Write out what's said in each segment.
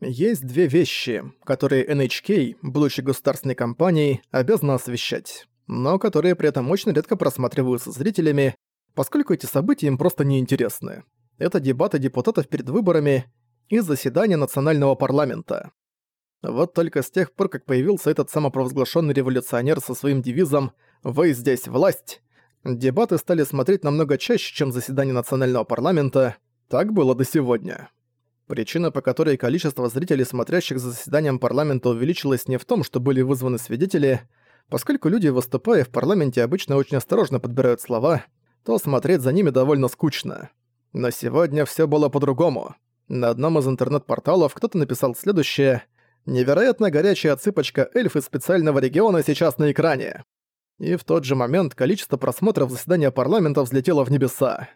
Есть две вещи, которые NHK, будучи государственной компанией, обязана освещать, но которые при этом очень редко просматриваются зрителями, поскольку эти события им просто неинтересны. Это дебаты депутатов перед выборами и заседания национального парламента. Вот только с тех пор, как появился этот самопровозглашенный революционер со своим девизом «Вы здесь власть», дебаты стали смотреть намного чаще, чем заседания национального парламента. Так было до сегодня. Причина, по которой количество зрителей, смотрящих за заседанием парламента, увеличилось не в том, что были вызваны свидетели, поскольку люди, выступая в парламенте, обычно очень осторожно подбирают слова, то смотреть за ними довольно скучно. Но сегодня все было по-другому. На одном из интернет-порталов кто-то написал следующее – Невероятно горячая цыпочка эльф из специального региона сейчас на экране. И в тот же момент количество просмотров заседания парламента взлетело в небеса.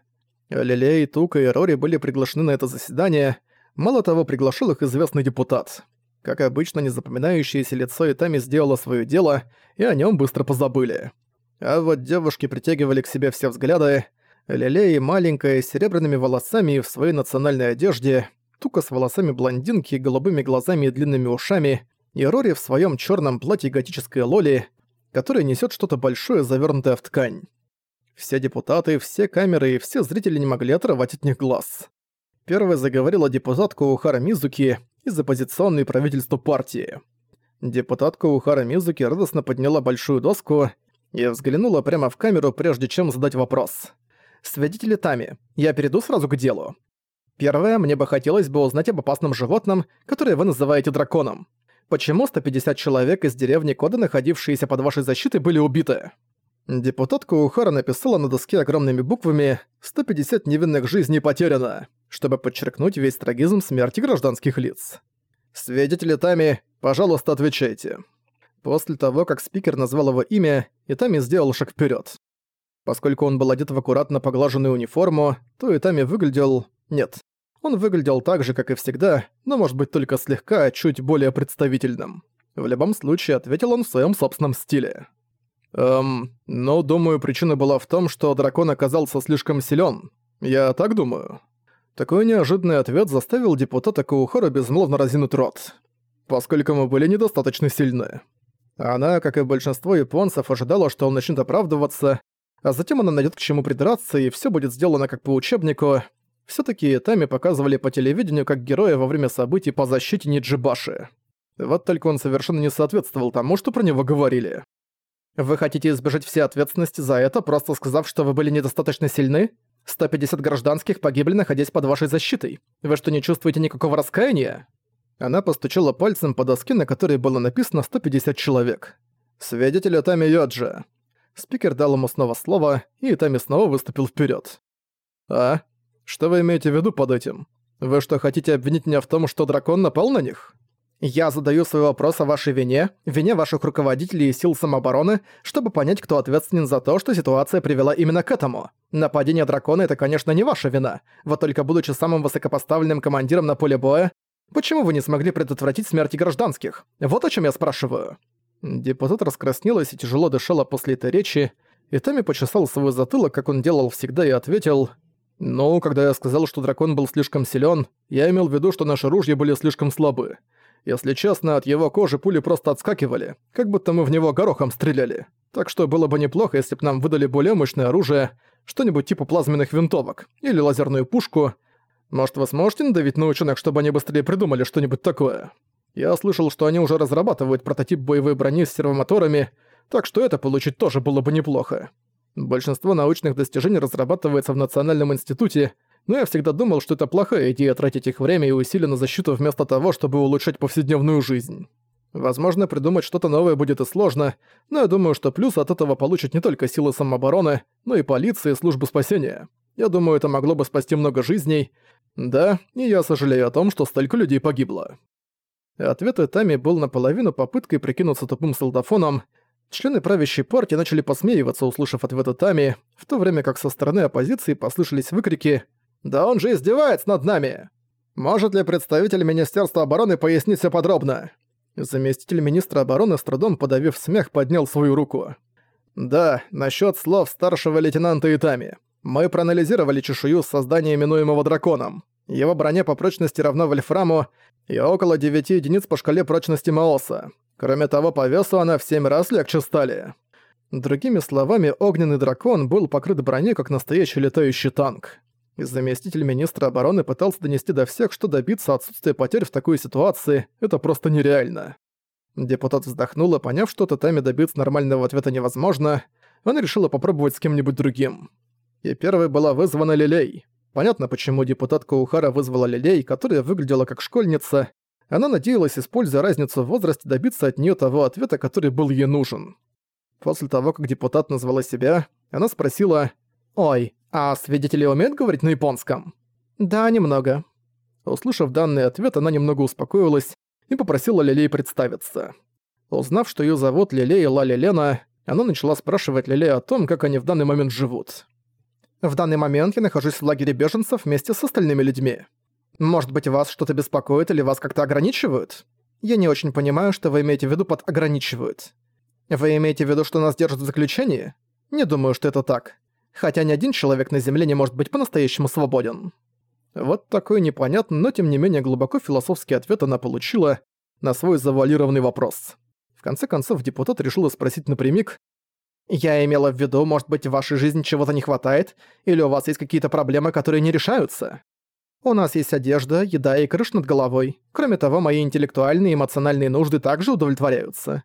Лилей, Тука и Рори были приглашены на это заседание, мало того, приглашал их известный депутат. Как обычно, незапоминающееся лицо Итами сделало свое дело, и о нем быстро позабыли. А вот девушки притягивали к себе все взгляды. Лилей, маленькая, с серебряными волосами и в своей национальной одежде – Тука с волосами блондинки, голубыми глазами и длинными ушами, и Рори в своем черном платье готической лоли, которая несет что-то большое, завернутое в ткань. Все депутаты, все камеры и все зрители не могли отрывать от них глаз. Первой заговорила депутатка Ухара Мизуки из оппозиционной правительству партии. Депутатка Ухара Мизуки радостно подняла большую доску и взглянула прямо в камеру, прежде чем задать вопрос. «Свидетели Тами, я перейду сразу к делу. Первое, мне бы хотелось бы узнать об опасном животном, которое вы называете драконом. Почему 150 человек из деревни Кода, находившиеся под вашей защитой, были убиты? Депутатка Ухара написала на доске огромными буквами «150 невинных жизней потеряно», чтобы подчеркнуть весь трагизм смерти гражданских лиц. Свидетели Тами, пожалуйста, отвечайте. После того, как спикер назвал его имя, Итами сделал шаг вперед. Поскольку он был одет в аккуратно поглаженную униформу, то Итами выглядел нет. Он выглядел так же, как и всегда, но может быть только слегка, чуть более представительным. В любом случае, ответил он в своем собственном стиле. Эм, но думаю, причина была в том, что дракон оказался слишком силен. Я так думаю. Такой неожиданный ответ заставил депутата Каухора безмолвно разинуть рот. Поскольку мы были недостаточно сильны. Она, как и большинство японцев, ожидала, что он начнет оправдываться, а затем она найдет к чему придраться, и все будет сделано как по учебнику, Всё-таки Тами показывали по телевидению как героя во время событий по защите Ниджибаши. Вот только он совершенно не соответствовал тому, что про него говорили. «Вы хотите избежать всей ответственности за это, просто сказав, что вы были недостаточно сильны? 150 гражданских погибли, находясь под вашей защитой. Вы что, не чувствуете никакого раскаяния?» Она постучала пальцем по доске, на которой было написано 150 человек. «Свидетели Тами Йоджи». Спикер дал ему снова слово, и Тами снова выступил вперед. «А? Что вы имеете в виду под этим? Вы что, хотите обвинить меня в том, что дракон напал на них? Я задаю свой вопрос о вашей вине, вине ваших руководителей и сил самообороны, чтобы понять, кто ответственен за то, что ситуация привела именно к этому. Нападение дракона — это, конечно, не ваша вина. Вот только будучи самым высокопоставленным командиром на поле боя, почему вы не смогли предотвратить смерти гражданских? Вот о чем я спрашиваю». Депутат раскраснелась и тяжело дышала после этой речи, и Тами почесал свой затылок, как он делал всегда, и ответил «Ну, когда я сказал, что дракон был слишком силен, я имел в виду, что наши ружья были слишком слабы. Если честно, от его кожи пули просто отскакивали, как будто мы в него горохом стреляли. Так что было бы неплохо, если бы нам выдали более мощное оружие, что-нибудь типа плазменных винтовок или лазерную пушку. Может, вы сможете надавить на ученых, чтобы они быстрее придумали что-нибудь такое? Я слышал, что они уже разрабатывают прототип боевой брони с сервомоторами, так что это получить тоже было бы неплохо. Большинство научных достижений разрабатывается в Национальном институте, но я всегда думал, что это плохая идея тратить их время и усилия на защиту вместо того, чтобы улучшать повседневную жизнь. Возможно, придумать что-то новое будет и сложно, но я думаю, что плюс от этого получат не только силы самообороны, но и полиция и службу спасения. Я думаю, это могло бы спасти много жизней. Да, и я сожалею о том, что столько людей погибло. Ответ Тами был наполовину попыткой прикинуться тупым солдафоном, Члены правящей партии начали посмеиваться, услышав ответы Тами, в то время как со стороны оппозиции послышались выкрики «Да он же издевается над нами!» «Может ли представитель Министерства обороны пояснить все подробно?» Заместитель министра обороны с трудом подавив смех поднял свою руку. «Да, насчет слов старшего лейтенанта Итами. Мы проанализировали чешую создания именуемого драконом. Его броня по прочности равна Вольфраму и около 9 единиц по шкале прочности Маоса. Кроме того, по весу она в 7 раз легче стали. Другими словами, огненный дракон был покрыт броней, как настоящий летающий танк. Заместитель министра обороны пытался донести до всех, что добиться отсутствия потерь в такой ситуации – это просто нереально. Депутат вздохнула, поняв, что Татами добиться нормального ответа невозможно, она решила попробовать с кем-нибудь другим. И первой была вызвана Лилей. Понятно, почему депутатка Ухара вызвала Лилей, которая выглядела как школьница. Она надеялась, используя разницу в возрасте, добиться от нее того ответа, который был ей нужен. После того, как депутат назвала себя, она спросила «Ой, а свидетели умеют говорить на японском?» «Да, немного». Услышав данный ответ, она немного успокоилась и попросила Лилей представиться. Узнав, что ее зовут Лилей Лали Лена, она начала спрашивать Лилей о том, как они в данный момент живут. В данный момент я нахожусь в лагере беженцев вместе с остальными людьми. Может быть, вас что-то беспокоит или вас как-то ограничивают? Я не очень понимаю, что вы имеете в виду под «ограничивают». Вы имеете в виду, что нас держат в заключении? Не думаю, что это так. Хотя ни один человек на Земле не может быть по-настоящему свободен. Вот такой непонятный, но тем не менее глубоко философский ответ она получила на свой завуалированный вопрос. В конце концов, депутат решила спросить напрямик, я имела в виду, может быть, в вашей жизни чего-то не хватает, или у вас есть какие-то проблемы, которые не решаются. У нас есть одежда, еда и крыша над головой. Кроме того, мои интеллектуальные и эмоциональные нужды также удовлетворяются.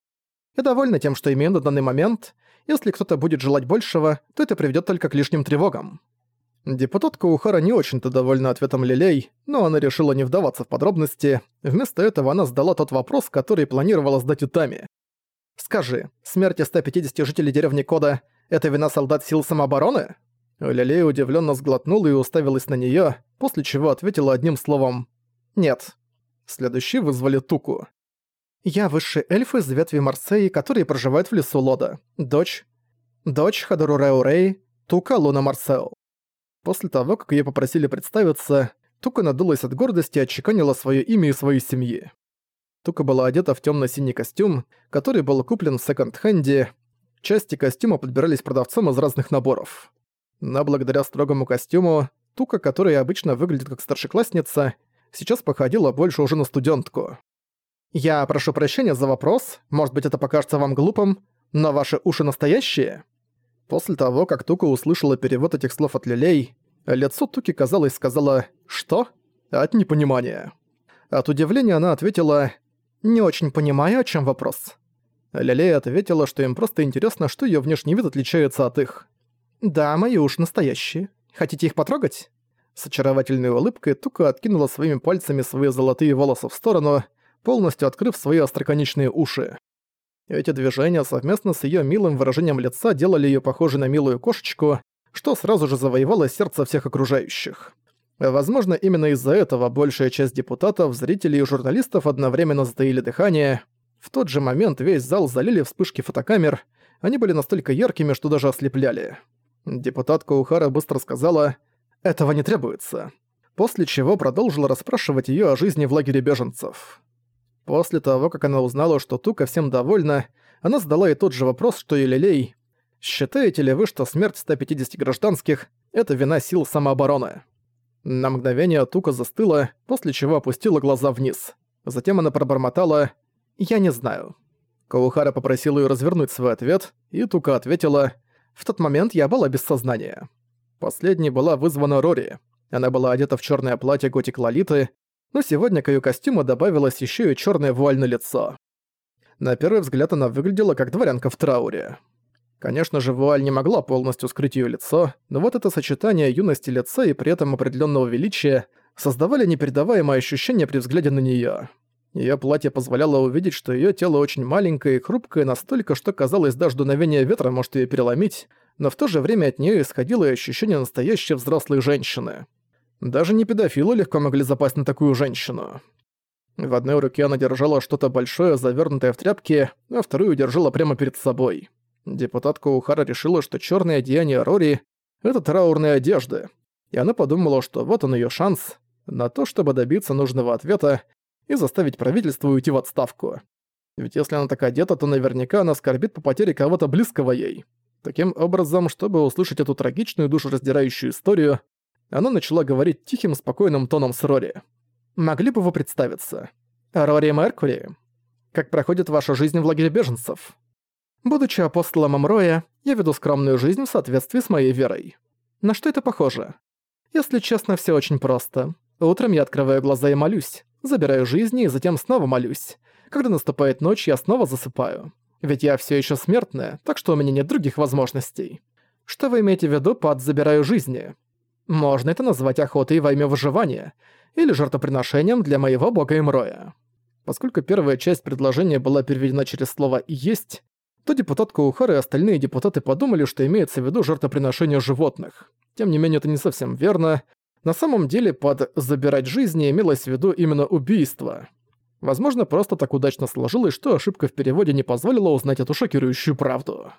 Я довольна тем, что имею на данный момент. Если кто-то будет желать большего, то это приведёт только к лишним тревогам. Депутатка Ухара не очень-то довольна ответом Лилей, но она решила не вдаваться в подробности. Вместо этого она задала тот вопрос, который планировала сдать Итами. Скажи, смерти 150 жителей деревни Кода — это вина солдат сил самообороны?» Лилей удивленно сглотнула и уставилась на нее, после чего ответила одним словом «Нет». Следующий вызвали Туку. «Я высший эльф из ветви Марсеи, который проживает в лесу Лода. Дочь. Дочь Хадору Реурей, Тука Луна Марсео». После того, как ее попросили представиться, Тука надулась от гордости и отчеканила свое имя и свою семьи. Тука была одета в темно-синий костюм, который был куплен в секонд-хенде. Части костюма подбирались продавцом из разных наборов. Но благодаря строгому костюму, Тука, которая обычно выглядит как старшеклассница, сейчас походила больше уже на студентку. «Я прошу прощения за вопрос, может быть это покажется вам глупым, но ваши уши настоящие?» После того, как Тука услышала перевод этих слов от Лилей, лицо Туки, казалось, сказала «Что?» от непонимания. От удивления она ответила «Не очень понимаю, о чем вопрос». Лилея ответила, что им просто интересно, что ее внешний вид отличается от их. «Да, мои уши настоящие. Хотите их потрогать?» С очаровательной улыбкой Тука откинула своими пальцами свои золотые волосы в сторону, полностью открыв свои остроконечные уши. Эти движения совместно с ее милым выражением лица делали ее похожей на милую кошечку, что сразу же завоевало сердце всех окружающих. Возможно, именно из-за этого большая часть депутатов, зрителей и журналистов одновременно затаили дыхание. В тот же момент весь зал залили вспышки фотокамер, они были настолько яркими, что даже ослепляли. Депутатка Ухара быстро сказала «Этого не требуется», после чего продолжила расспрашивать её о жизни в лагере беженцев. После того, как она узнала, что Тука всем довольна, она задала ей тот же вопрос, что и Лилей. «Считаете ли вы, что смерть 150 гражданских – это вина сил самообороны?» На мгновение Тука застыла, после чего опустила глаза вниз. Затем она пробормотала «Я не знаю». Каухара попросил ее развернуть свой ответ, и Тука ответила «В тот момент я была без сознания». Последней была вызвана Рори. Она была одета в черное платье готик Лолиты, но сегодня к ее костюму добавилось еще и черное вуаль лицо. На первый взгляд она выглядела как дворянка в трауре. Конечно же, вуаль не могла полностью скрыть ее лицо, но вот это сочетание юности лица и при этом определенного величия создавали непередаваемое ощущение при взгляде на нее. Ее платье позволяло увидеть, что ее тело очень маленькое и хрупкое настолько, что казалось даже дуновение ветра может ее переломить, но в то же время от нее исходило ощущение настоящей взрослой женщины. Даже не педофилы легко могли запасть на такую женщину. В одной руке она держала что-то большое, завернутое в тряпки, а вторую держала прямо перед собой. Депутатка Ухара решила, что черное одеяние Рори — это траурная одежда, и она подумала, что вот он ее шанс на то, чтобы добиться нужного ответа и заставить правительство уйти в отставку. Ведь если она так одета, то наверняка она скорбит по потере кого-то близкого ей. Таким образом, чтобы услышать эту трагичную душераздирающую историю, Она начала говорить тихим, спокойным тоном с Рори. «Могли бы вы представиться? Рори Меркури? Как проходит ваша жизнь в лагере беженцев? Будучи апостолом Амроя, я веду скромную жизнь в соответствии с моей верой. На что это похоже? Если честно, все очень просто. Утром я открываю глаза и молюсь, забираю жизни и затем снова молюсь. Когда наступает ночь, я снова засыпаю. Ведь я все еще смертная, так что у меня нет других возможностей. Что вы имеете в виду под «забираю жизни»? Можно это назвать охотой во имя выживания или жертвоприношением для моего бога Имроя. Поскольку первая часть предложения была переведена через слово «есть», то депутат Каухар и остальные депутаты подумали, что имеется в виду жертвоприношение животных. Тем не менее, это не совсем верно. На самом деле, под «забирать жизни» имелось в виду именно убийство. Возможно, просто так удачно сложилось, что ошибка в переводе не позволила узнать эту шокирующую правду.